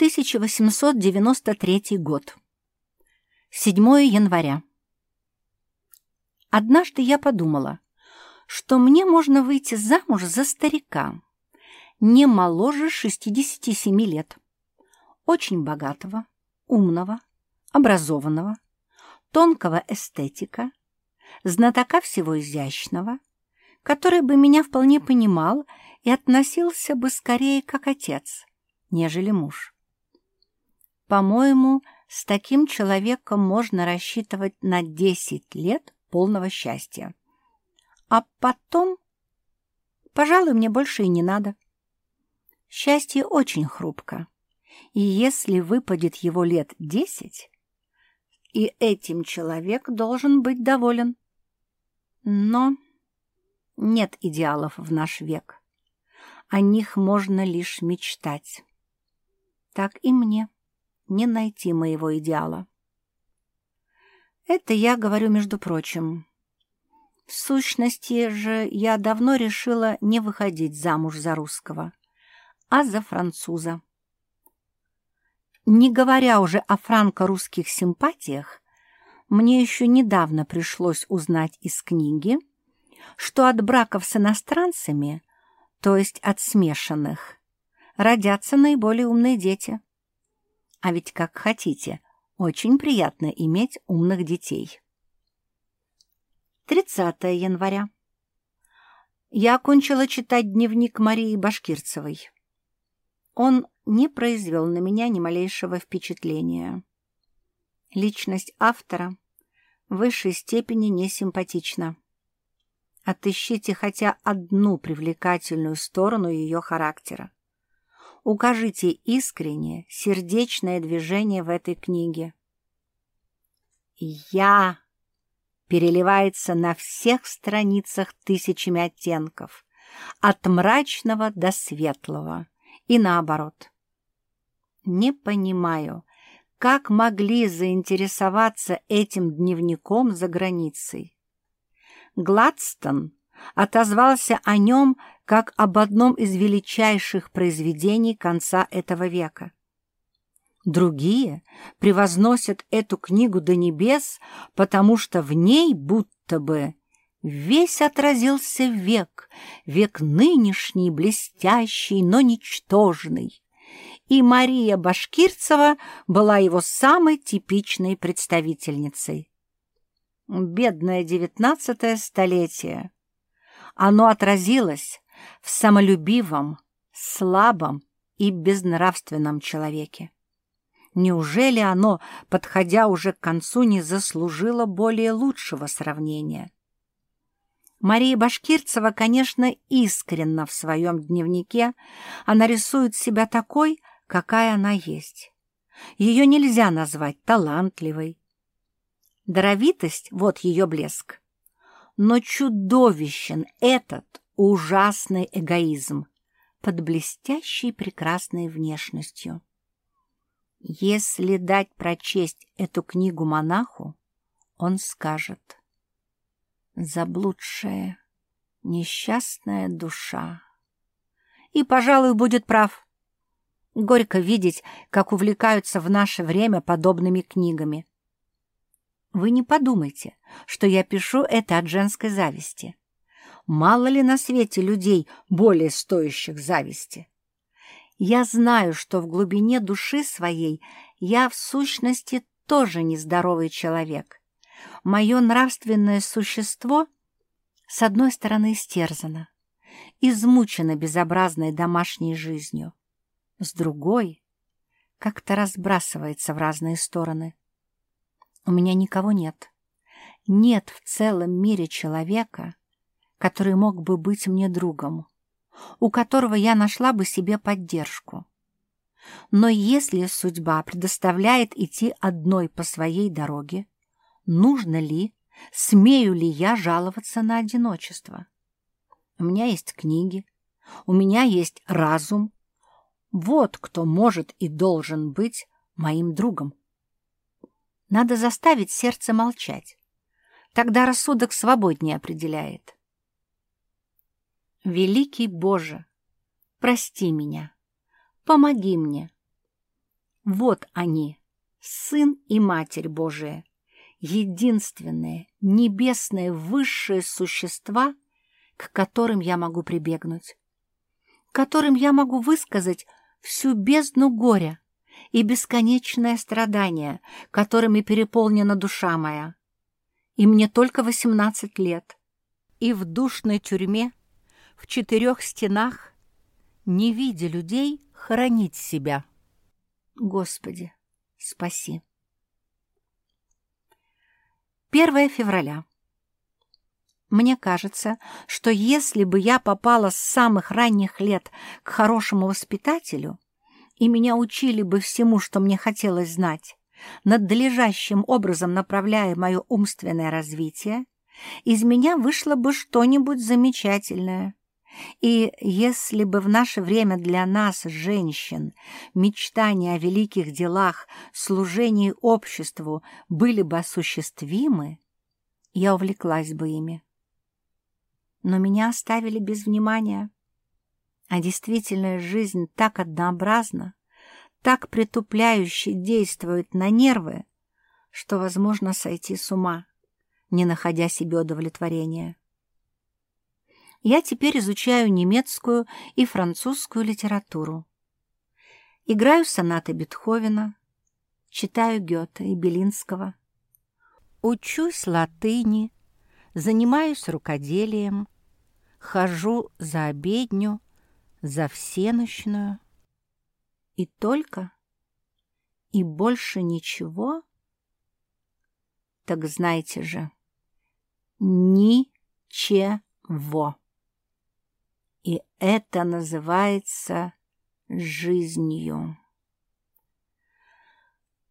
1893 год. 7 января. Однажды я подумала, что мне можно выйти замуж за старика, не моложе 67 лет, очень богатого, умного, образованного, тонкого эстетика, знатока всего изящного, который бы меня вполне понимал и относился бы скорее как отец, нежели муж. По-моему, с таким человеком можно рассчитывать на 10 лет полного счастья. А потом, пожалуй, мне больше и не надо. Счастье очень хрупко, и если выпадет его лет десять, и этим человек должен быть доволен. Но нет идеалов в наш век. О них можно лишь мечтать. Так и мне не найти моего идеала. Это я говорю, между прочим. В сущности же я давно решила не выходить замуж за русского, а за француза. Не говоря уже о франко-русских симпатиях, мне еще недавно пришлось узнать из книги, что от браков с иностранцами, то есть от смешанных, родятся наиболее умные дети. А ведь как хотите, очень приятно иметь умных детей. 30 января. Я окончила читать дневник Марии Башкирцевой. Он не произвел на меня ни малейшего впечатления. Личность автора в высшей степени несимпатична. Отыщите хотя одну привлекательную сторону ее характера укажите искреннее, сердечное движение в этой книге. «Я» переливается на всех страницах тысячами оттенков, от мрачного до светлого, и наоборот. Не понимаю, как могли заинтересоваться этим дневником за границей. Гладстон отозвался о нем как об одном из величайших произведений конца этого века. Другие превозносят эту книгу до небес, потому что в ней будто бы весь отразился век, век нынешний, блестящий, но ничтожный. И Мария Башкирцева была его самой типичной представительницей. Бедное девятнадцатое столетие оно отразилось в самолюбивом, слабом и безнравственном человеке. Неужели оно, подходя уже к концу, не заслужило более лучшего сравнения? Мария Башкирцева, конечно, искренна в своем дневнике. Она рисует себя такой, какая она есть. Ее нельзя назвать талантливой. Даровитость — вот ее блеск но чудовищен этот ужасный эгоизм под блестящей прекрасной внешностью. Если дать прочесть эту книгу монаху, он скажет «Заблудшая, несчастная душа». И, пожалуй, будет прав. Горько видеть, как увлекаются в наше время подобными книгами. Вы не подумайте, что я пишу это от женской зависти. Мало ли на свете людей, более стоящих зависти. Я знаю, что в глубине души своей я в сущности тоже нездоровый человек. Мое нравственное существо с одной стороны истерзано, измучено безобразной домашней жизнью, с другой как-то разбрасывается в разные стороны. У меня никого нет. Нет в целом мире человека, который мог бы быть мне другом, у которого я нашла бы себе поддержку. Но если судьба предоставляет идти одной по своей дороге, нужно ли, смею ли я жаловаться на одиночество? У меня есть книги, у меня есть разум. Вот кто может и должен быть моим другом. Надо заставить сердце молчать. Тогда рассудок свободнее определяет. Великий Боже, прости меня, помоги мне. Вот они, Сын и Матерь Божия, единственные, небесные, высшие существа, к которым я могу прибегнуть, которым я могу высказать всю бездну горя и бесконечное страдание, которыми переполнена душа моя. И мне только восемнадцать лет, и в душной тюрьме, в четырех стенах, не видя людей, хоронить себя. Господи, спаси. 1 февраля. Мне кажется, что если бы я попала с самых ранних лет к хорошему воспитателю, и меня учили бы всему, что мне хотелось знать, надлежащим образом направляя мое умственное развитие, из меня вышло бы что-нибудь замечательное. И если бы в наше время для нас, женщин, мечтания о великих делах, служении обществу были бы осуществимы, я увлеклась бы ими. Но меня оставили без внимания, а действительная жизнь так однообразна, так притупляюще действует на нервы, что возможно сойти с ума, не находя себе удовлетворения я теперь изучаю немецкую и французскую литературу. Играю сонаты Бетховена, читаю Гёте и Белинского. Учусь латыни, занимаюсь рукоделием, хожу за обедню, за всенощную. И только, и больше ничего? Так знаете же, ничего. И это называется жизнью.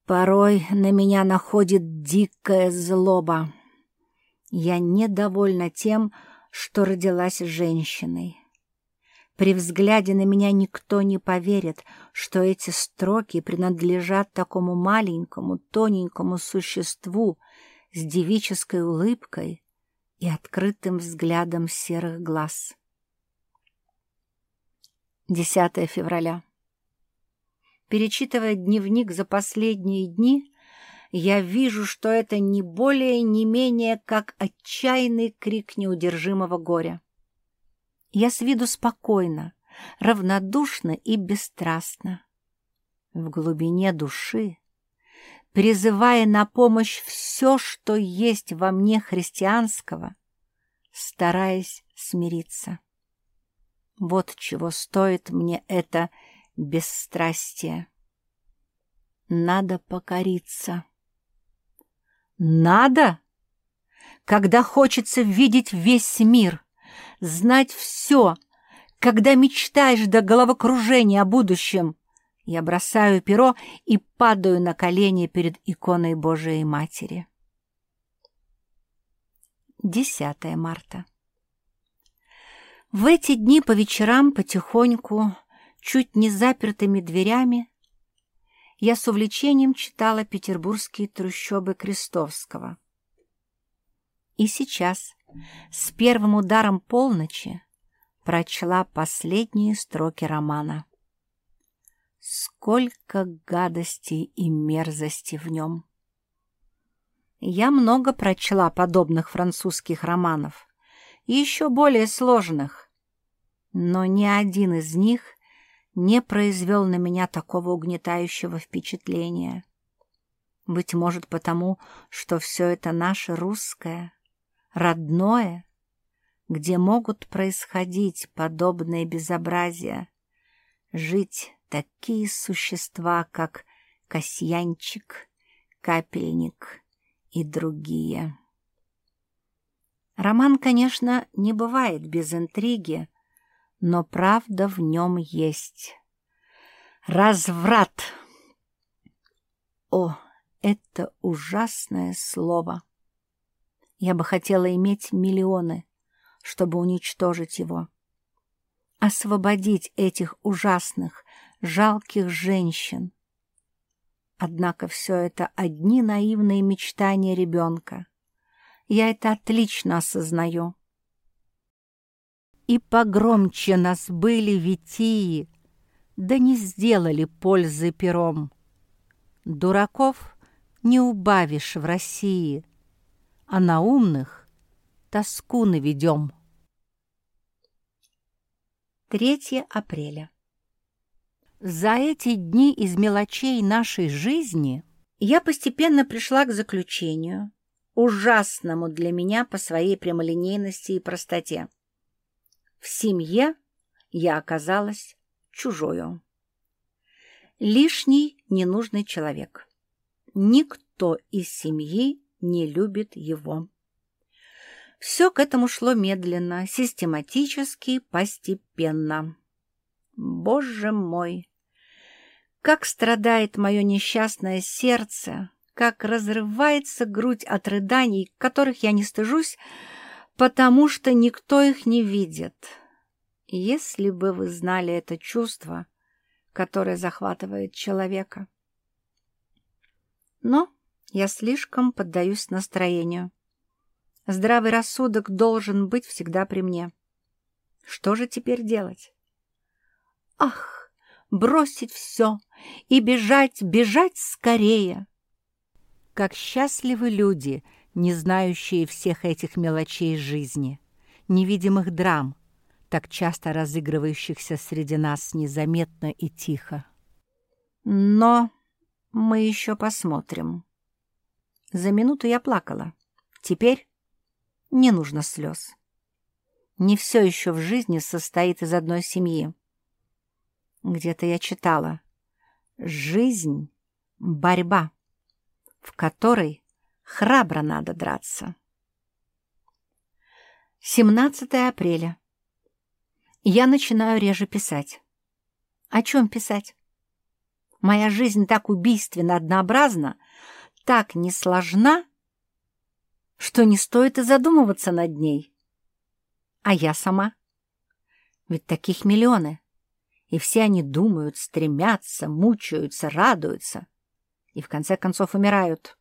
Порой на меня находит дикая злоба. Я недовольна тем, что родилась женщиной. При взгляде на меня никто не поверит, что эти строки принадлежат такому маленькому, тоненькому существу с девической улыбкой и открытым взглядом серых глаз. 10 февраля. Перечитывая дневник за последние дни, я вижу, что это не более, не менее, как отчаянный крик неудержимого горя. Я с виду спокойно, равнодушно и бесстрастно. В глубине души, призывая на помощь все, что есть во мне христианского, стараясь смириться. Вот чего стоит мне это бесстрастие. Надо покориться. Надо? Когда хочется видеть весь мир, знать все, когда мечтаешь до головокружения о будущем, я бросаю перо и падаю на колени перед иконой Божией Матери. 10 марта. В эти дни по вечерам потихоньку, чуть не запертыми дверями, я с увлечением читала петербургские трущобы Крестовского. И сейчас, с первым ударом полночи, прочла последние строки романа. Сколько гадостей и мерзости в нем! Я много прочла подобных французских романов, еще более сложных. Но ни один из них не произвел на меня такого угнетающего впечатления. Быть может, потому, что все это наше русское, родное, где могут происходить подобные безобразия, жить такие существа, как Касьянчик, Капельник и другие. Роман, конечно, не бывает без интриги, но правда в нем есть. Разврат! О, это ужасное слово! Я бы хотела иметь миллионы, чтобы уничтожить его. Освободить этих ужасных, жалких женщин. Однако все это одни наивные мечтания ребенка. Я это отлично осознаю. И погромче нас были витии, да не сделали пользы пером. Дураков не убавишь в России, а на умных тоску наведем. 3 апреля. За эти дни из мелочей нашей жизни я постепенно пришла к заключению, ужасному для меня по своей прямолинейности и простоте. В семье я оказалась чужою. Лишний ненужный человек. Никто из семьи не любит его. Все к этому шло медленно, систематически, постепенно. Боже мой! Как страдает мое несчастное сердце, как разрывается грудь от рыданий, которых я не стыжусь, потому что никто их не видит. Если бы вы знали это чувство, которое захватывает человека. Но я слишком поддаюсь настроению. Здравый рассудок должен быть всегда при мне. Что же теперь делать? Ах, бросить все и бежать, бежать скорее! Как счастливы люди, не знающие всех этих мелочей жизни, невидимых драм, так часто разыгрывающихся среди нас незаметно и тихо. Но мы еще посмотрим. За минуту я плакала. Теперь не нужно слез. Не все еще в жизни состоит из одной семьи. Где-то я читала. Жизнь — борьба, в которой храбро надо драться. 17 апреля. Я начинаю реже писать. О чем писать? Моя жизнь так убийственно однообразна, так несложна, что не стоит и задумываться над ней. А я сама? Ведь таких миллионы. И все они думают, стремятся, мучаются, радуются. И в конце концов умирают.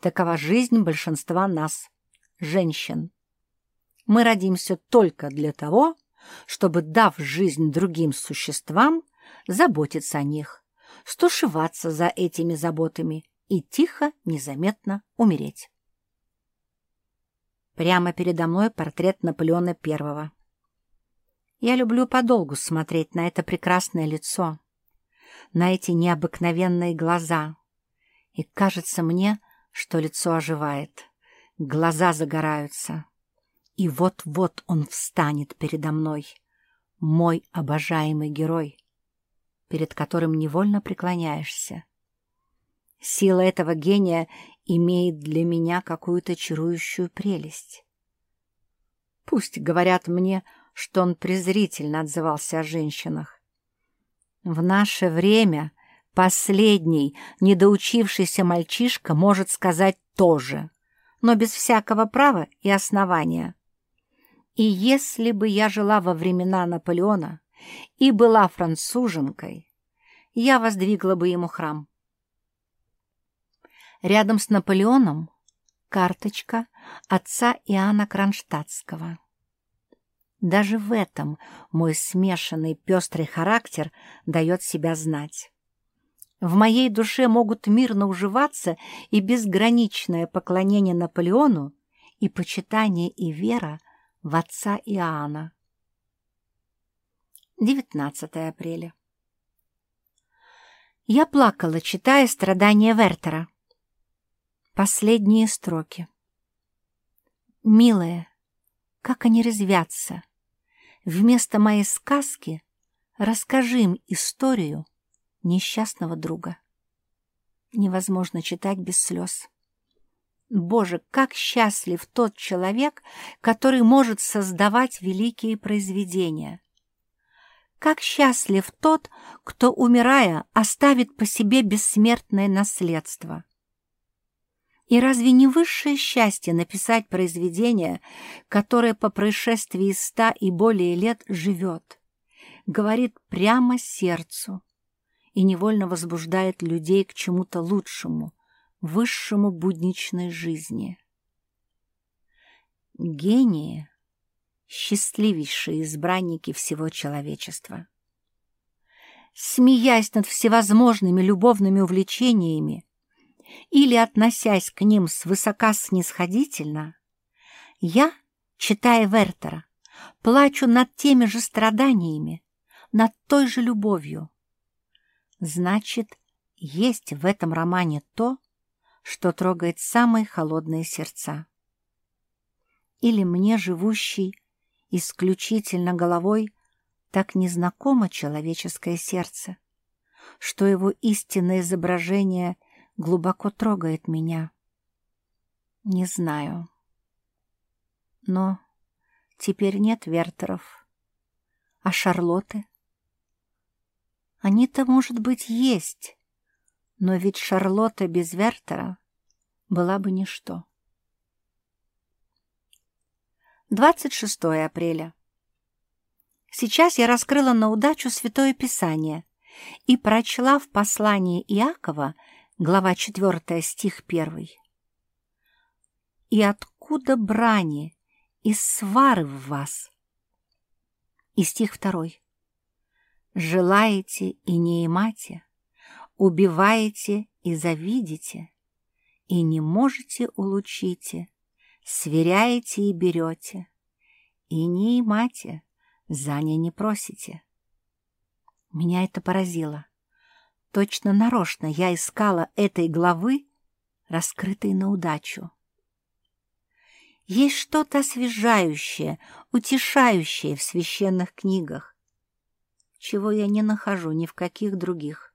Такова жизнь большинства нас, женщин. Мы родимся только для того, чтобы, дав жизнь другим существам, заботиться о них, стушеваться за этими заботами и тихо, незаметно умереть. Прямо передо мной портрет Наполеона Первого. Я люблю подолгу смотреть на это прекрасное лицо, на эти необыкновенные глаза. И кажется мне, что лицо оживает, глаза загораются. И вот-вот он встанет передо мной, мой обожаемый герой, перед которым невольно преклоняешься. Сила этого гения имеет для меня какую-то чарующую прелесть. Пусть говорят мне, что он презрительно отзывался о женщинах. В наше время последний, недоучившийся мальчишка может сказать то же, но без всякого права и основания. И если бы я жила во времена Наполеона и была француженкой, я воздвигла бы ему храм. Рядом с Наполеоном карточка отца Иоанна Кронштадтского. Даже в этом мой смешанный пестрый характер дает себя знать. В моей душе могут мирно уживаться и безграничное поклонение Наполеону, и почитание и вера в отца Иоанна. 19 апреля. Я плакала, читая страдания Вертера. Последние строки. «Милая, как они резвятся! Вместо моей сказки расскажи им историю несчастного друга». Невозможно читать без слез. Боже, как счастлив тот человек, который может создавать великие произведения! Как счастлив тот, кто, умирая, оставит по себе бессмертное наследство! И разве не высшее счастье написать произведение, которое по происшествии ста и более лет живет, говорит прямо сердцу и невольно возбуждает людей к чему-то лучшему, высшему будничной жизни? Гении — счастливейшие избранники всего человечества. смеясь над всевозможными любовными увлечениями или относясь к ним свысока снисходительно, я, читая Вертера, плачу над теми же страданиями, над той же любовью. Значит, есть в этом романе то, что трогает самые холодные сердца. Или мне, живущий исключительно головой, так незнакомо человеческое сердце, что его истинное изображение глубоко трогает меня. Не знаю. Но теперь нет Вертеров. А Шарлотты? Они-то, может быть, есть, но ведь Шарлотта без Вертера была бы ничто. 26 апреля. Сейчас я раскрыла на удачу Святое Писание и прочла в послании Иакова, глава 4, стих 1. «И откуда брани и свары в вас?» И стих 2. «Желаете и не имате, убиваете и завидите, и не можете улучите, сверяете и берете, и не имате, за ней не просите. Меня это поразило. Точно нарочно я искала этой главы, раскрытой на удачу. Есть что-то освежающее, утешающее в священных книгах, чего я не нахожу ни в каких других.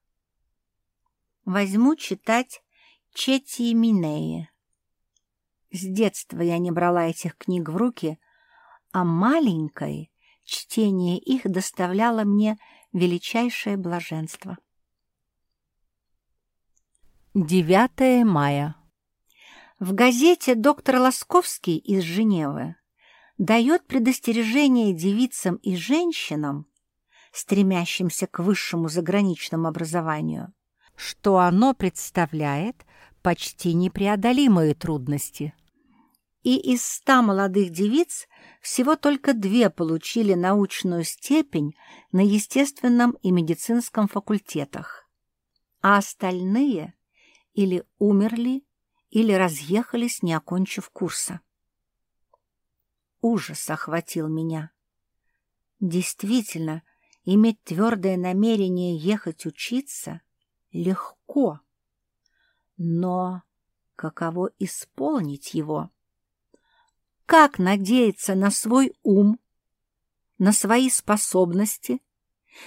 Возьму читать Чети Минеи. С детства я не брала этих книг в руки, а маленькой чтение их доставляло мне величайшее блаженство. 9 мая. В газете доктор Лосковский из Женевы дает предостережение девицам и женщинам, стремящимся к высшему заграничному образованию, что оно представляет почти непреодолимые трудности. И из ста молодых девиц всего только две получили научную степень на естественном и медицинском факультетах, а остальные или умерли, или разъехались, не окончив курса. Ужас охватил меня. Действительно, иметь твердое намерение ехать учиться легко, но каково исполнить его? Как надеяться на свой ум, на свои способности,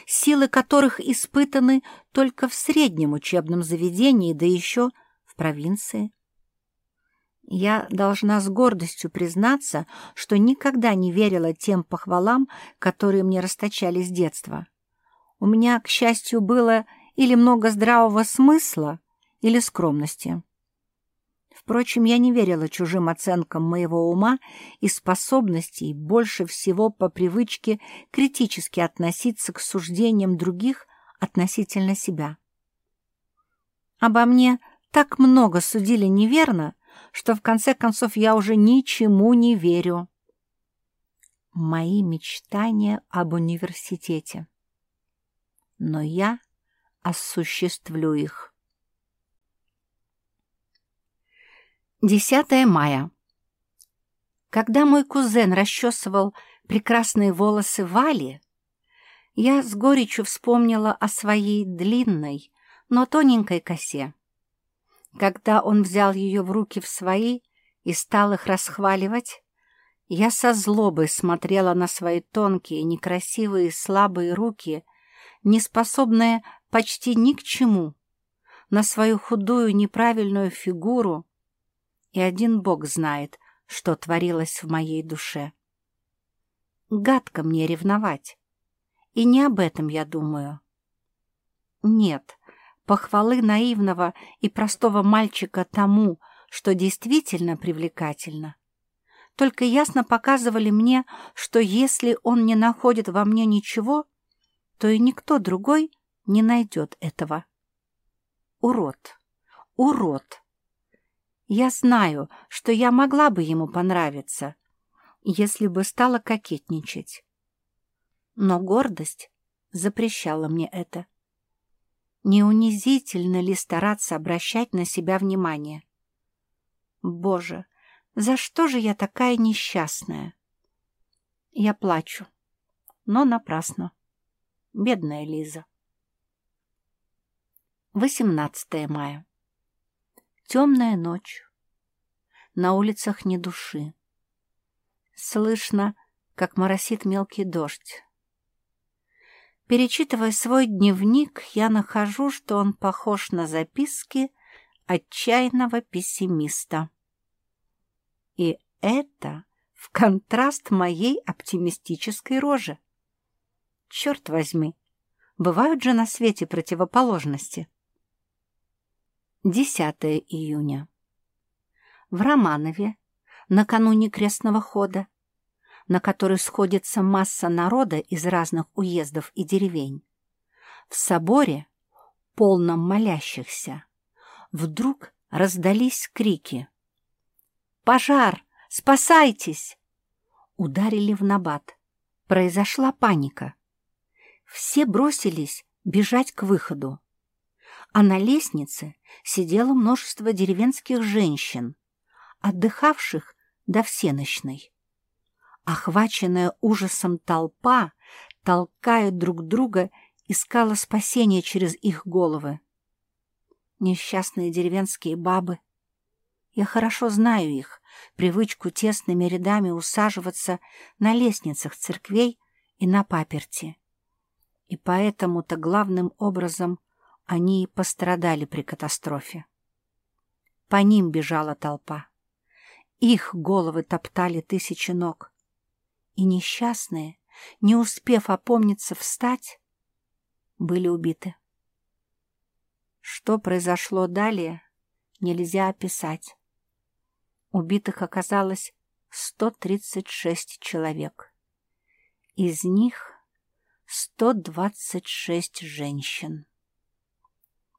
силы которых испытаны только в среднем учебном заведении, да еще в провинции? Я должна с гордостью признаться, что никогда не верила тем похвалам, которые мне расточали с детства. У меня, к счастью, было или много здравого смысла, или скромности. Впрочем, я не верила чужим оценкам моего ума и способностей больше всего по привычке критически относиться к суждениям других относительно себя. Обо мне так много судили неверно, что в конце концов я уже ничему не верю. Мои мечтания об университете. Но я осуществлю их. 10 мая. Когда мой кузен расчесывал прекрасные волосы Вали, я с горечью вспомнила о своей длинной, но тоненькой косе. Когда он взял ее в руки в свои и стал их расхваливать, я со злобой смотрела на свои тонкие, некрасивые, слабые руки, неспособные почти ни к чему, на свою худую неправильную фигуру, и один Бог знает, что творилось в моей душе. Гадко мне ревновать, и не об этом я думаю. Нет, похвалы наивного и простого мальчика тому, что действительно привлекательно, только ясно показывали мне, что если он не находит во мне ничего, то и никто другой не найдет этого. Урод, урод! Я знаю, что я могла бы ему понравиться, если бы стала кокетничать. Но гордость запрещала мне это. Не унизительно ли стараться обращать на себя внимание? Боже, за что же я такая несчастная? Я плачу, но напрасно. Бедная Лиза. 18 мая. Темная ночь. На улицах ни души. Слышно, как моросит мелкий дождь. Перечитывая свой дневник, я нахожу, что он похож на записки отчаянного пессимиста. И это в контраст моей оптимистической роже. Черт возьми, бывают же на свете противоположности. 10 июня. В Романове, накануне крестного хода, на который сходится масса народа из разных уездов и деревень, в соборе, полном молящихся, вдруг раздались крики. «Пожар! Спасайтесь!» Ударили в набат. Произошла паника. Все бросились бежать к выходу. А на лестнице сидело множество деревенских женщин, отдыхавших до всеночной. Охваченная ужасом толпа, толкая друг друга, искала спасения через их головы. Несчастные деревенские бабы. Я хорошо знаю их, привычку тесными рядами усаживаться на лестницах церквей и на паперти. И поэтому-то главным образом они и пострадали при катастрофе. По ним бежала толпа. Их головы топтали тысячи ног и несчастные, не успев опомниться встать, были убиты. Что произошло далее, нельзя описать. Убитых оказалось 136 человек. Из них 126 женщин.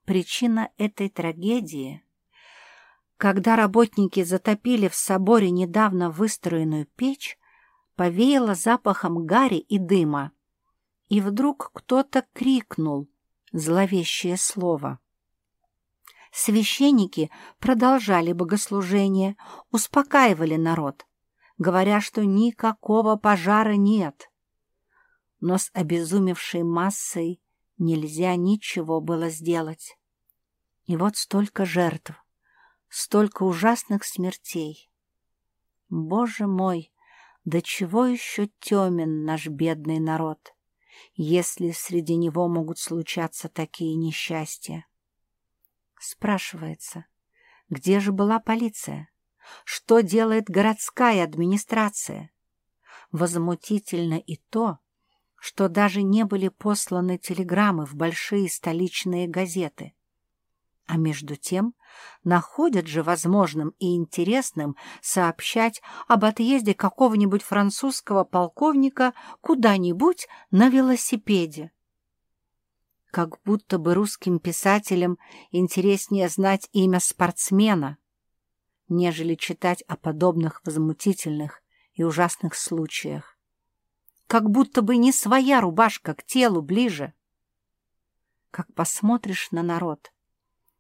Причина этой трагедии – когда работники затопили в соборе недавно выстроенную печь, повеяло запахом гари и дыма. И вдруг кто-то крикнул зловещее слово. Священники продолжали богослужение, успокаивали народ, говоря, что никакого пожара нет. Но с обезумевшей массой нельзя ничего было сделать. И вот столько жертв, столько ужасных смертей. Боже мой, до чего еще темен наш бедный народ, если среди него могут случаться такие несчастья? Спрашивается, где же была полиция? Что делает городская администрация? Возмутительно и то, что даже не были посланы телеграммы в большие столичные газеты. А между тем находят же возможным и интересным сообщать об отъезде какого-нибудь французского полковника куда-нибудь на велосипеде. Как будто бы русским писателям интереснее знать имя спортсмена, нежели читать о подобных возмутительных и ужасных случаях. Как будто бы не своя рубашка к телу ближе. Как посмотришь на народ —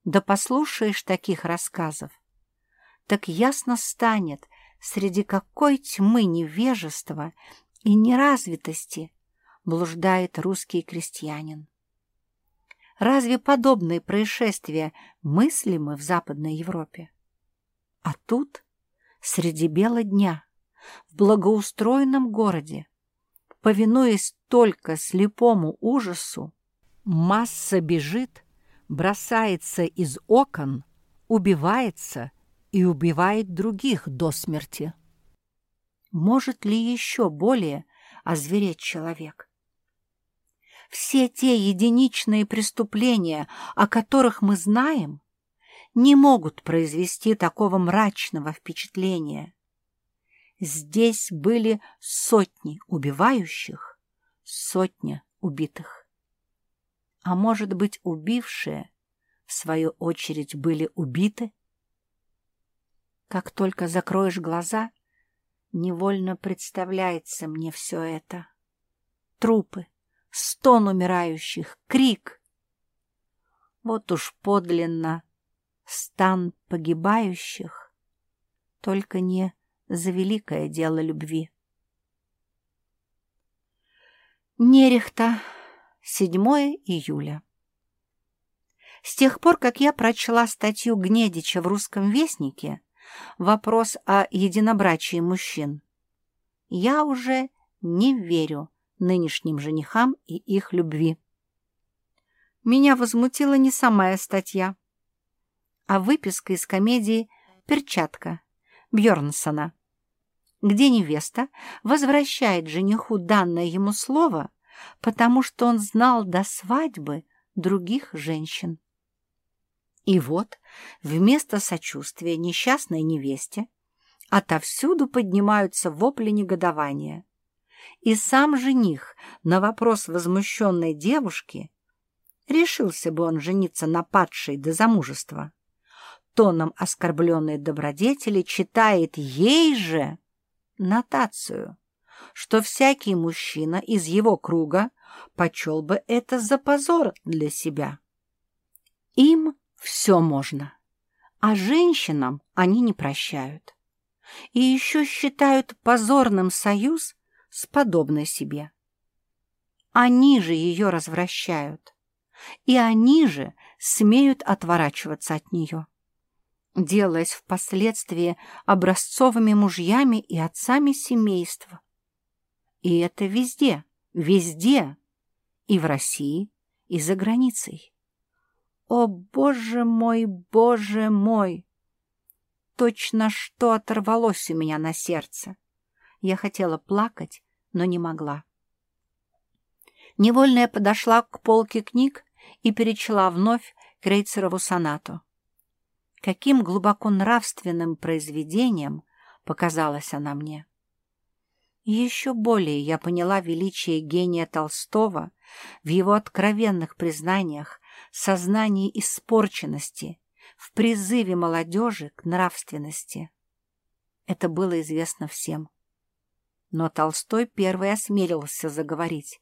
да послушаешь таких рассказов, так ясно станет, среди какой тьмы невежества и неразвитости блуждает русский крестьянин. Разве подобные происшествия мыслимы в Западной Европе? А тут, среди бела дня, в благоустроенном городе, повинуясь только слепому ужасу, масса бежит бросается из окон, убивается и убивает других до смерти. Может ли еще более озвереть человек? Все те единичные преступления, о которых мы знаем, не могут произвести такого мрачного впечатления. Здесь были сотни убивающих, сотня убитых а может быть, убившие, в свою очередь, были убиты? Как только закроешь глаза, невольно представляется мне все это. Трупы, стон умирающих, крик. Вот уж подлинно стан погибающих, только не за великое дело любви. Нерехта, 7 июля. С тех пор, как я прочла статью Гнедича в «Русском вестнике», вопрос о единобрачии мужчин, я уже не верю нынешним женихам и их любви. Меня возмутила не самая статья, а выписка из комедии «Перчатка» Бьернсона, где невеста возвращает жениху данное ему слово, потому что он знал до свадьбы других женщин. И вот вместо сочувствия несчастной невесте отовсюду поднимаются вопли негодования. И сам жених на вопрос возмущенной девушки решился бы он жениться на падшей до замужества. Тоном оскорбленной добродетели читает ей же нотацию, что всякий мужчина из его круга почел бы это за позор для себя. Им все можно, а женщинам они не прощают. И еще считают позорным союз с подобной себе. Они же ее развращают, и они же смеют отворачиваться от нее, делаясь впоследствии образцовыми мужьями и отцами семейства. И это везде, везде, и в России, и за границей. О, боже мой, боже мой! Точно что оторвалось у меня на сердце. Я хотела плакать, но не могла. Невольно подошла к полке книг и перечла вновь Крейцерову сонату. Каким глубоко нравственным произведением показалась она мне. Еще более я поняла величие гения Толстого в его откровенных признаниях сознании испорченности, в призыве молодежи к нравственности. Это было известно всем. Но Толстой первый осмелился заговорить,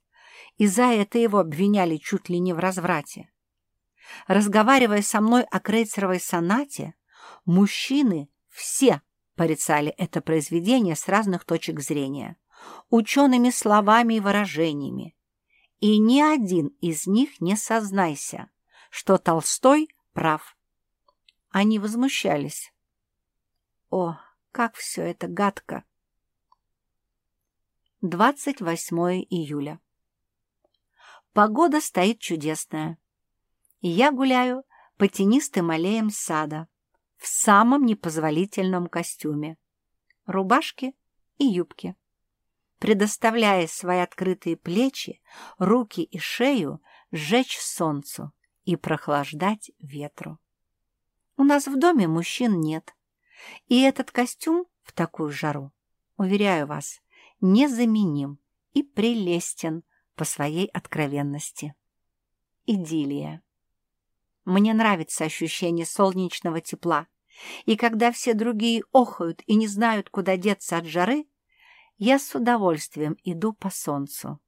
и за это его обвиняли чуть ли не в разврате. Разговаривая со мной о Крейцеровой сонате, мужчины все порицали это произведение с разных точек зрения, учеными словами и выражениями, и ни один из них не сознайся, что Толстой прав. Они возмущались. О, как все это гадко! 28 июля. Погода стоит чудесная. Я гуляю по тенистым аллеям сада в самом непозволительном костюме, рубашке и юбке, предоставляя свои открытые плечи, руки и шею сжечь солнцу и прохлаждать ветру. У нас в доме мужчин нет, и этот костюм в такую жару, уверяю вас, незаменим и прелестен по своей откровенности. Идиллия. Мне нравится ощущение солнечного тепла, и когда все другие охают и не знают, куда деться от жары, я с удовольствием иду по солнцу,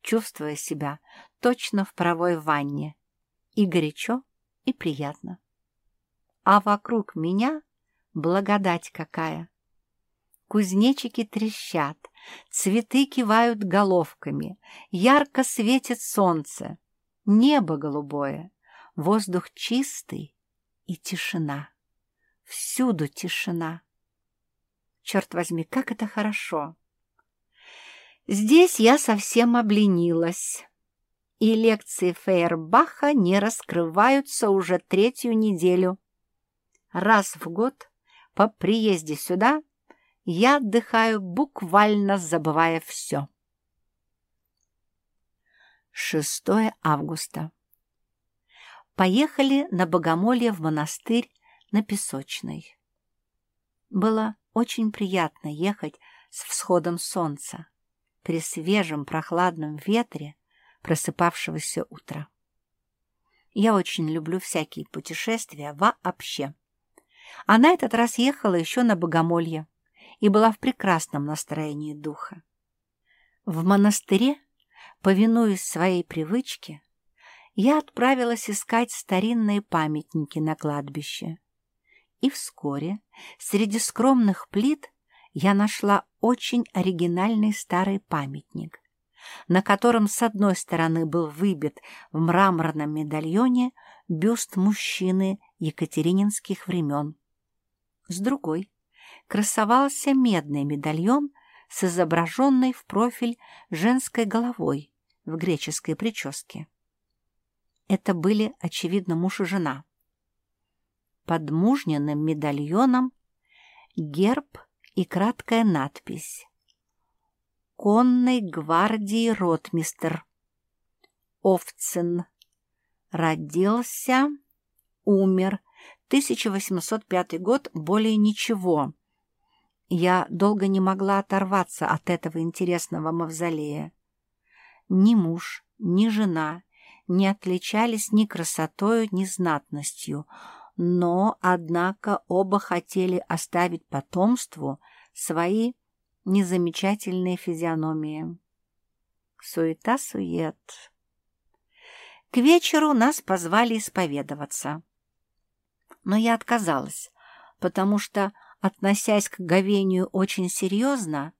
чувствуя себя точно в паровой ванне, и горячо, и приятно. А вокруг меня благодать какая! Кузнечики трещат, цветы кивают головками, ярко светит солнце, небо голубое, воздух чистый и тишина. Всюду тишина. Черт возьми, как это хорошо! Здесь я совсем обленилась и лекции Фейербаха не раскрываются уже третью неделю. Раз в год по приезде сюда я отдыхаю, буквально забывая все. 6 августа. Поехали на богомолье в монастырь на Песочной. Было очень приятно ехать с всходом солнца при свежем прохладном ветре просыпавшегося утра. Я очень люблю всякие путешествия вообще. А на этот раз ехала еще на Богомолье и была в прекрасном настроении духа. В монастыре, повинуясь своей привычке, я отправилась искать старинные памятники на кладбище. И вскоре среди скромных плит я нашла очень оригинальный старый памятник, на котором с одной стороны был выбит в мраморном медальоне бюст мужчины екатерининских времен, с другой красовался медный медальон с изображенной в профиль женской головой в греческой прическе. Это были, очевидно, муж и жена. Под мужниным медальоном герб и краткая надпись «Конной гвардии ротмистер. Овцин. Родился, умер. 1805 год, более ничего». Я долго не могла оторваться от этого интересного мавзолея. Ни муж, ни жена не отличались ни красотою, ни знатностью, но, однако, оба хотели оставить потомству свои незамечательные физиономии. Суета-сует. К вечеру нас позвали исповедоваться. Но я отказалась, потому что, относясь к говению очень серьезно,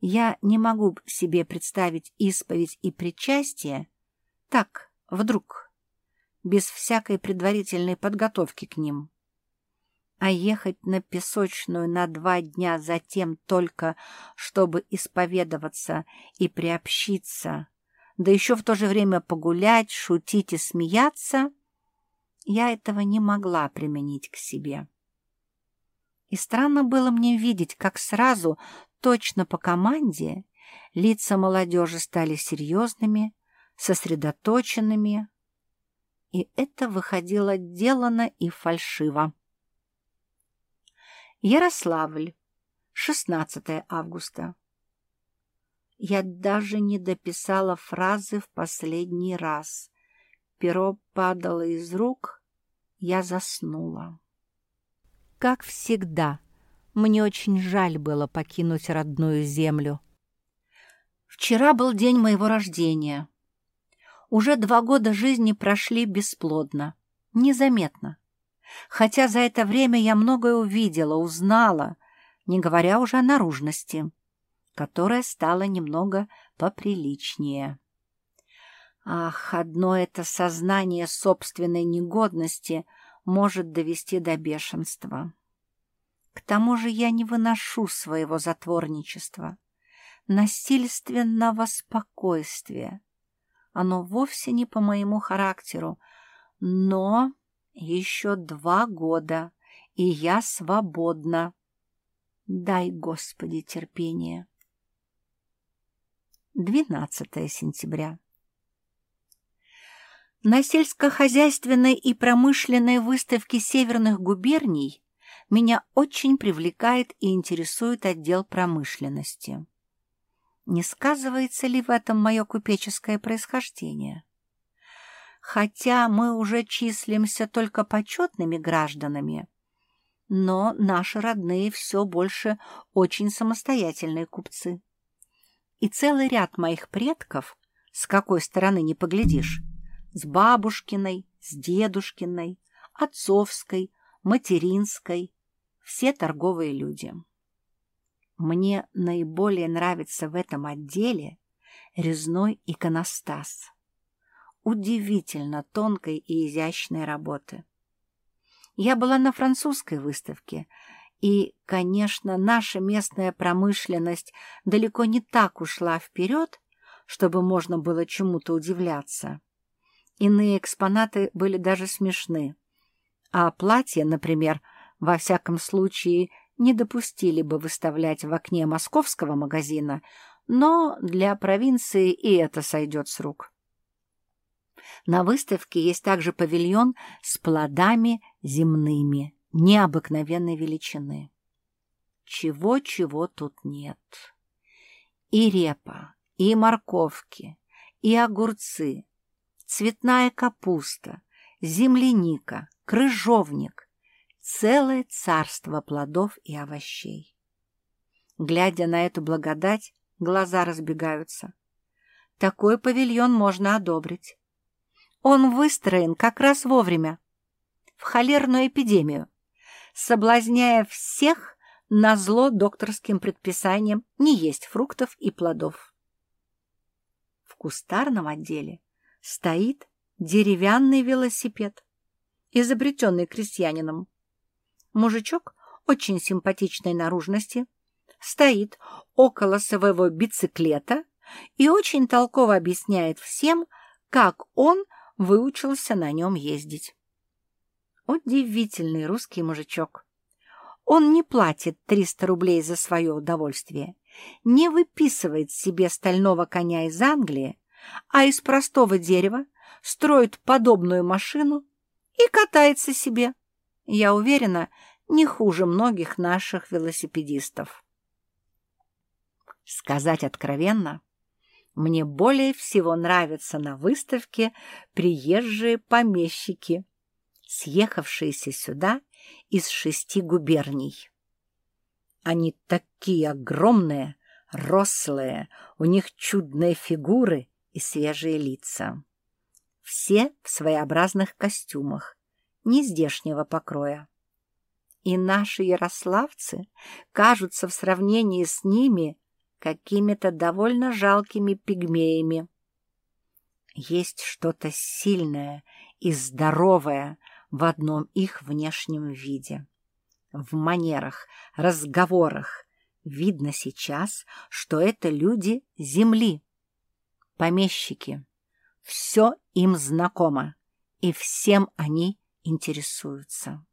я не могу себе представить исповедь и причастие так, вдруг, без всякой предварительной подготовки к ним. А ехать на песочную на два дня затем только, чтобы исповедоваться и приобщиться, да еще в то же время погулять, шутить и смеяться, я этого не могла применить к себе. И странно было мне видеть, как сразу точно по команде лица молодежи стали серьезными, сосредоточенными, и это выходило делано и фальшиво. Ярославль, 16 августа. Я даже не дописала фразы в последний раз. Перо падало из рук, я заснула. Как всегда, мне очень жаль было покинуть родную землю. Вчера был день моего рождения. Уже два года жизни прошли бесплодно, незаметно. Хотя за это время я многое увидела, узнала, не говоря уже о наружности, которая стала немного поприличнее. Ах, одно это сознание собственной негодности может довести до бешенства. К тому же я не выношу своего затворничества, насильственного спокойствия. Оно вовсе не по моему характеру, но еще два года, и я свободна. Дай, Господи, терпение. 12 сентября. На сельскохозяйственной и промышленной выставке северных губерний меня очень привлекает и интересует отдел промышленности. Не сказывается ли в этом мое купеческое происхождение? Хотя мы уже числимся только почетными гражданами, но наши родные все больше очень самостоятельные купцы. И целый ряд моих предков, с какой стороны не поглядишь, с бабушкиной, с дедушкиной, отцовской, материнской, все торговые люди. Мне наиболее нравится в этом отделе резной иконостас. Удивительно тонкой и изящной работы. Я была на французской выставке, и, конечно, наша местная промышленность далеко не так ушла вперед, чтобы можно было чему-то удивляться. Иные экспонаты были даже смешны. А платья, например, во всяком случае, не допустили бы выставлять в окне московского магазина, но для провинции и это сойдет с рук. На выставке есть также павильон с плодами земными, необыкновенной величины. Чего-чего тут нет. И репа, и морковки, и огурцы, цветная капуста, земляника, крыжовник, целое царство плодов и овощей. Глядя на эту благодать, глаза разбегаются. Такой павильон можно одобрить. Он выстроен как раз вовремя, в холерную эпидемию, соблазняя всех на зло докторским предписаниям не есть фруктов и плодов. В кустарном отделе стоит деревянный велосипед, изобретенный крестьянином. Мужичок очень симпатичной наружности стоит около своего бициклета и очень толково объясняет всем, как он выучился на нем ездить. Удивительный русский мужичок. Он не платит 300 рублей за свое удовольствие, не выписывает себе стального коня из Англии, а из простого дерева строит подобную машину и катается себе. Я уверена, не хуже многих наших велосипедистов. Сказать откровенно, мне более всего нравятся на выставке приезжие помещики, съехавшиеся сюда из шести губерний. Они такие огромные, рослые, у них чудные фигуры и свежие лица. Все в своеобразных костюмах, не здешнего покроя. И наши ярославцы кажутся в сравнении с ними какими-то довольно жалкими пигмеями. Есть что-то сильное и здоровое в одном их внешнем виде. В манерах, разговорах видно сейчас, что это люди земли, помещики. Все им знакомо, и всем они интересуются.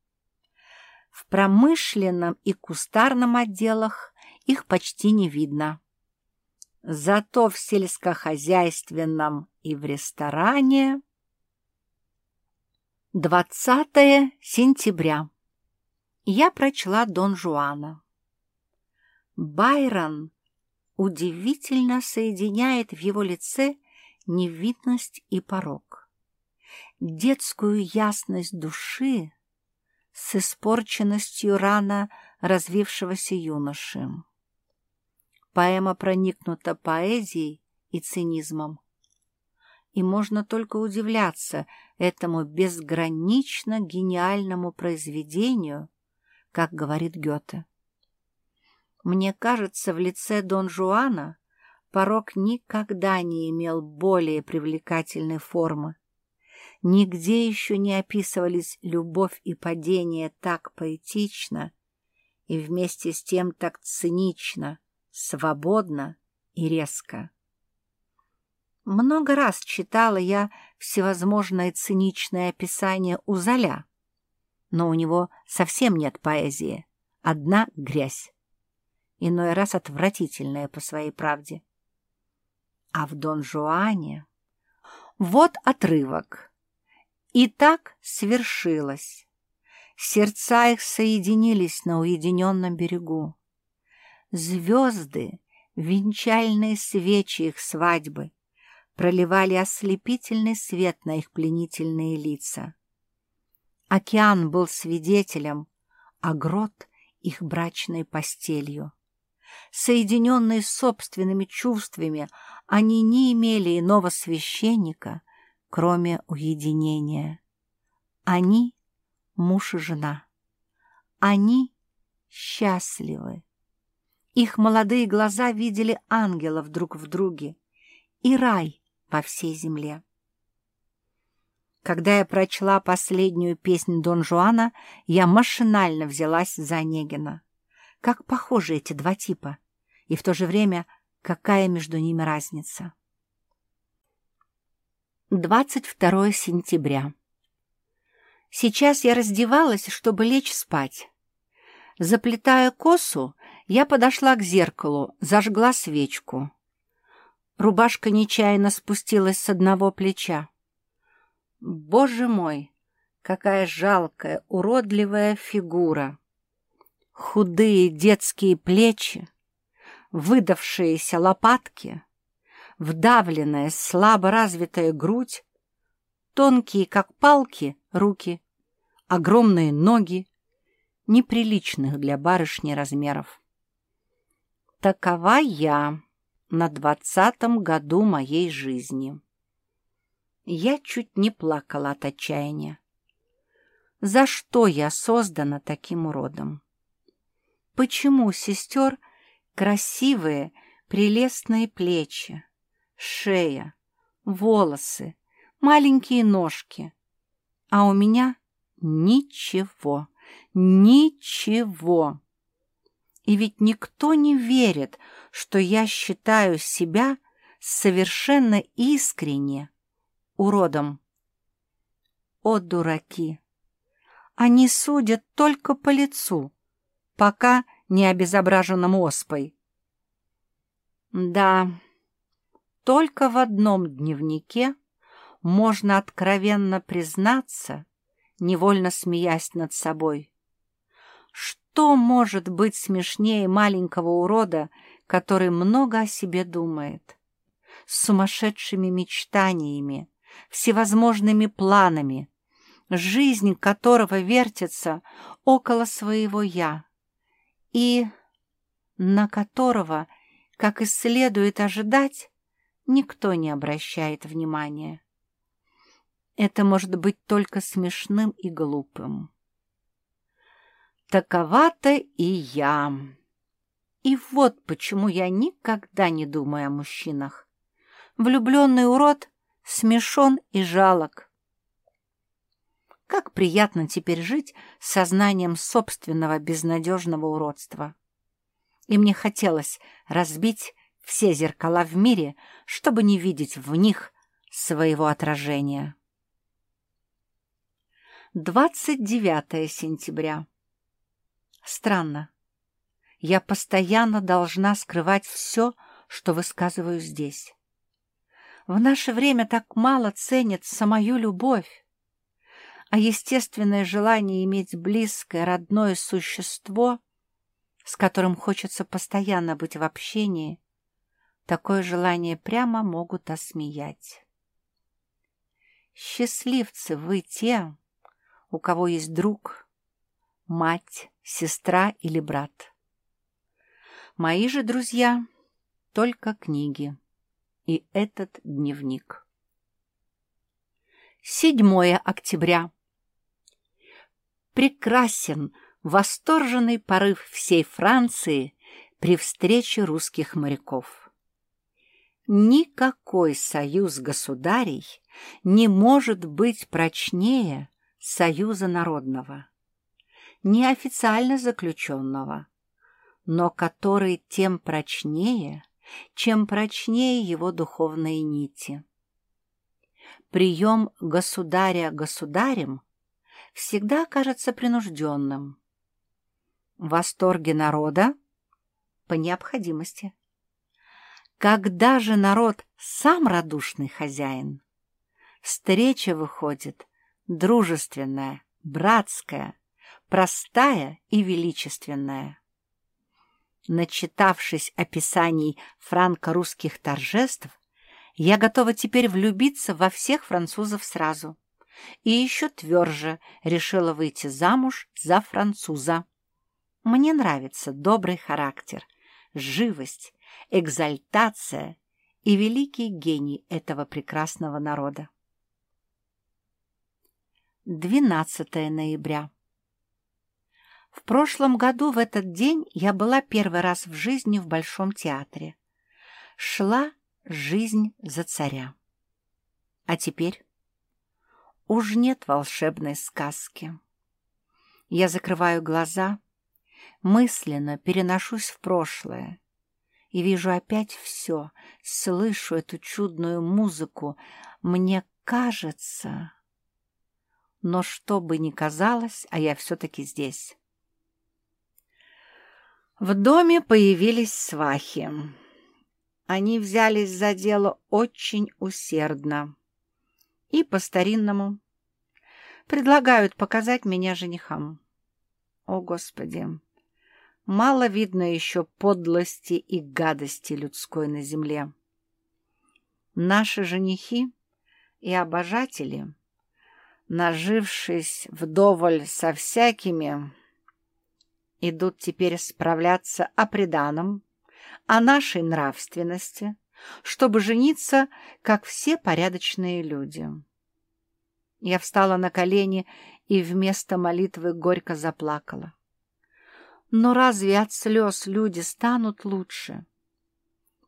В промышленном и кустарном отделах их почти не видно. Зато в сельскохозяйственном и в ресторане 20 сентября. Я прочла Дон Жуана. Байрон удивительно соединяет в его лице невинность и порог, детскую ясность души с испорченностью рано развившегося юноши. Поэма проникнута поэзией и цинизмом. И можно только удивляться этому безгранично гениальному произведению, как говорит Гёте. Мне кажется, в лице Дон Жуана порог никогда не имел более привлекательной формы. Нигде еще не описывались любовь и падение так поэтично и вместе с тем так цинично, свободно и резко. Много раз читала я всевозможное циничное описание у Золя, но у него совсем нет поэзии, одна грязь, иной раз отвратительная по своей правде. А в Дон Жуане... Вот отрывок. И так свершилось. Сердца их соединились на уединенном берегу. Звезды, венчальные свечи их свадьбы, проливали ослепительный свет на их пленительные лица. Океан был свидетелем, а грот — их брачной постелью. Соединенные собственными чувствами, они не имели иного священника, кроме уединения. Они — муж и жена. Они счастливы. Их молодые глаза видели ангелов друг в друге и рай по всей земле. Когда я прочла последнюю песню Дон Жуана, я машинально взялась за Онегина. Как похожи эти два типа, и в то же время какая между ними разница. 22 сентября. Сейчас я раздевалась, чтобы лечь спать. Заплетая косу, я подошла к зеркалу, зажгла свечку. Рубашка нечаянно спустилась с одного плеча. Боже мой, какая жалкая, уродливая фигура! Худые детские плечи, выдавшиеся лопатки, вдавленная, слабо развитая грудь, тонкие, как палки, руки, огромные ноги, неприличных для барышни размеров. Такова я на двадцатом году моей жизни. Я чуть не плакала от отчаяния. За что я создана таким уродом? Почему сестер красивые, прелестные плечи, шея, волосы, маленькие ножки, а у меня ничего, ничего. И ведь никто не верит, что я считаю себя совершенно искренне уродом. О, дураки! Они судят только по лицу, пока не обезображенным оспой. Да, только в одном дневнике можно откровенно признаться, невольно смеясь над собой. Что может быть смешнее маленького урода, который много о себе думает, с сумасшедшими мечтаниями, всевозможными планами, жизнь которого вертится около своего «я» и на которого, как и следует ожидать, никто не обращает внимания. Это может быть только смешным и глупым. Такова-то и я. И вот почему я никогда не думаю о мужчинах. Влюбленный урод смешон и жалок. Как приятно теперь жить с сознанием собственного безнадежного уродства. И мне хотелось разбить все зеркала в мире, чтобы не видеть в них своего отражения. 29 сентября. Странно. Я постоянно должна скрывать все, что высказываю здесь. В наше время так мало ценят самую любовь, а естественное желание иметь близкое, родное существо, с которым хочется постоянно быть в общении, такое желание прямо могут осмеять. Счастливцы вы те, у кого есть друг, мать, сестра или брат. Мои же друзья — только книги и этот дневник. 7 октября. Прекрасен восторженный порыв всей Франции при встрече русских моряков. Никакой союз государей не может быть прочнее Союза народного, неофициально заключенного, но который тем прочнее, чем прочнее его духовные нити. Прием государя государем всегда кажется принужденным. Восторги народа по необходимости. Когда же народ сам радушный хозяин, встреча выходит дружественная, братская, простая и величественная. Начитавшись описаний франко-русских торжеств, я готова теперь влюбиться во всех французов сразу. И еще тверже решила выйти замуж за француза. Мне нравится добрый характер, живость, экзальтация и великий гений этого прекрасного народа. 12 ноября. В прошлом году в этот день я была первый раз в жизни в Большом театре. Шла жизнь за царя. А теперь уж нет волшебной сказки. Я закрываю глаза, мысленно переношусь в прошлое и вижу опять все, слышу эту чудную музыку. Мне кажется но что бы ни казалось, а я все-таки здесь. В доме появились свахи. Они взялись за дело очень усердно и по-старинному. Предлагают показать меня женихам. О, Господи! Мало видно еще подлости и гадости людской на земле. Наши женихи и обожатели — нажившись вдоволь со всякими, идут теперь справляться о преданном, о нашей нравственности, чтобы жениться, как все порядочные люди. Я встала на колени и вместо молитвы горько заплакала. Но разве от слез люди станут лучше?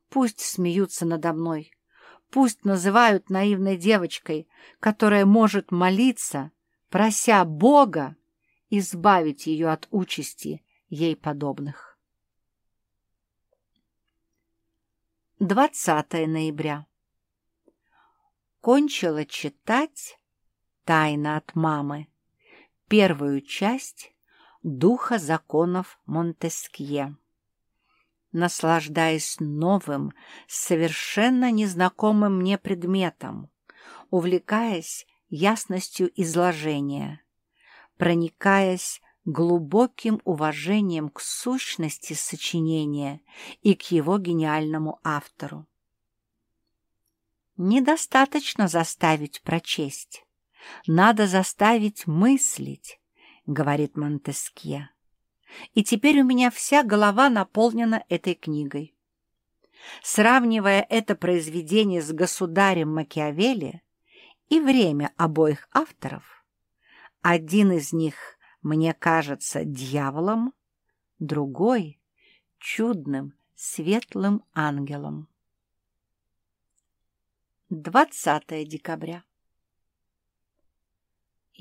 Пусть смеются надо мной, пусть называют наивной девочкой, которая может молиться, прося Бога избавить ее от участи ей подобных. 20 ноября. Кончила читать «Тайна от мамы» первую часть «Духа законов Монтескье». Наслаждаясь новым, совершенно незнакомым мне предметом, увлекаясь ясностью изложения, проникаясь глубоким уважением к сущности сочинения и к его гениальному автору. Недостаточно заставить прочесть. Надо заставить мыслить, говорит Монтескье. И теперь у меня вся голова наполнена этой книгой. Сравнивая это произведение с «Государем Макиавелли» и время обоих авторов, один из них, мне кажется, дьяволом, другой — чудным, светлым ангелом. 20 декабря.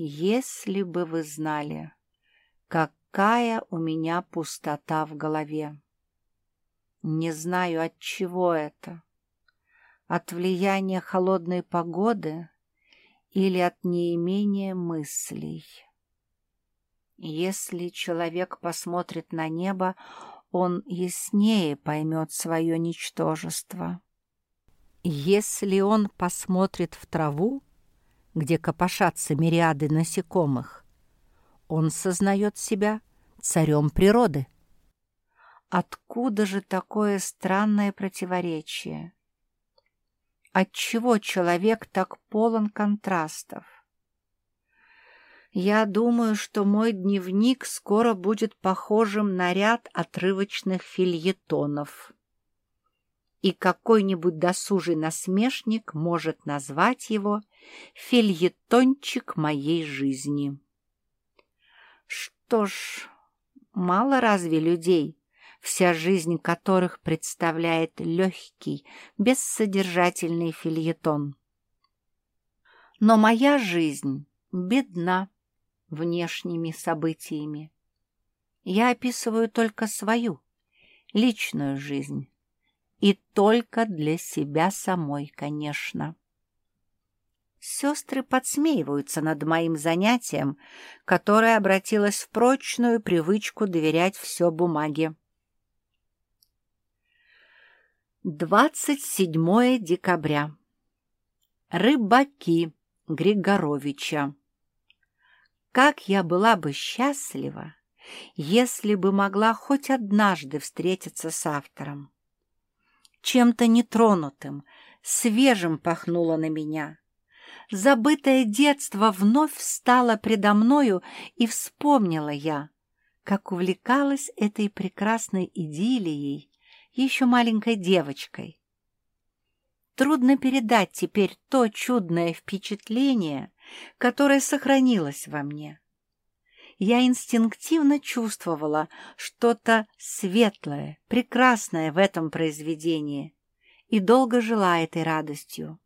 Если бы вы знали, какая у меня пустота в голове. Не знаю, от чего это. От влияния холодной погоды или от неимения мыслей. Если человек посмотрит на небо, он яснее поймет свое ничтожество. Если он посмотрит в траву, где копошатся мириады насекомых, он сознает себя царем природы. Откуда же такое странное противоречие? Отчего человек так полон контрастов? Я думаю, что мой дневник скоро будет похожим на ряд отрывочных фильетонов и какой-нибудь досужий насмешник может назвать его «фильетончик моей жизни». Что ж, мало разве людей, вся жизнь которых представляет легкий, бессодержательный фильетон. Но моя жизнь бедна внешними событиями. Я описываю только свою, личную жизнь и только для себя самой, конечно. Сестры подсмеиваются над моим занятием, которое обратилось в прочную привычку доверять все бумаге. 27 декабря. Рыбаки Григоровича. Как я была бы счастлива, если бы могла хоть однажды встретиться с автором чем-то нетронутым, свежим пахнуло на меня. Забытое детство вновь встало предо мною, и вспомнила я, как увлекалась этой прекрасной идиллией еще маленькой девочкой. Трудно передать теперь то чудное впечатление, которое сохранилось во мне я инстинктивно чувствовала что-то светлое, прекрасное в этом произведении и долго жила этой радостью.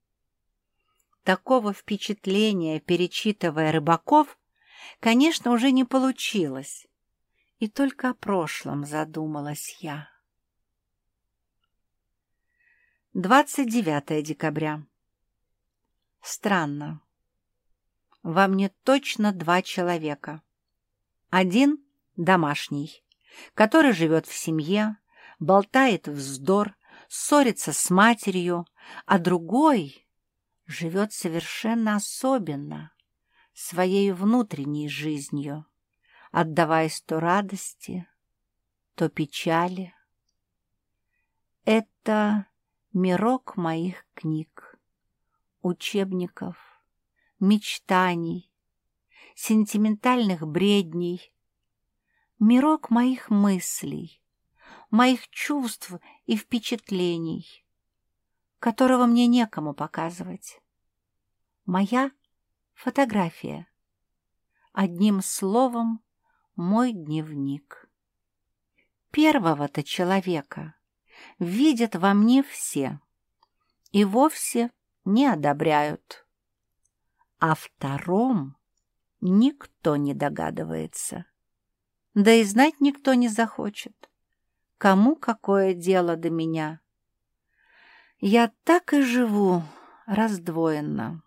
Такого впечатления, перечитывая рыбаков, конечно, уже не получилось, и только о прошлом задумалась я. 29 декабря. Странно. Во мне точно два человека. Один — домашний, который живет в семье, болтает вздор, ссорится с матерью, а другой живет совершенно особенно, своей внутренней жизнью, отдаваясь то радости, то печали. Это мирок моих книг, учебников, мечтаний, сентиментальных бредней, мирок моих мыслей, моих чувств и впечатлений, которого мне некому показывать. Моя фотография. Одним словом, мой дневник. Первого-то человека видят во мне все и вовсе не одобряют. О втором никто не догадывается. Да и знать никто не захочет. Кому какое дело до меня? Я так и живу раздвоенно.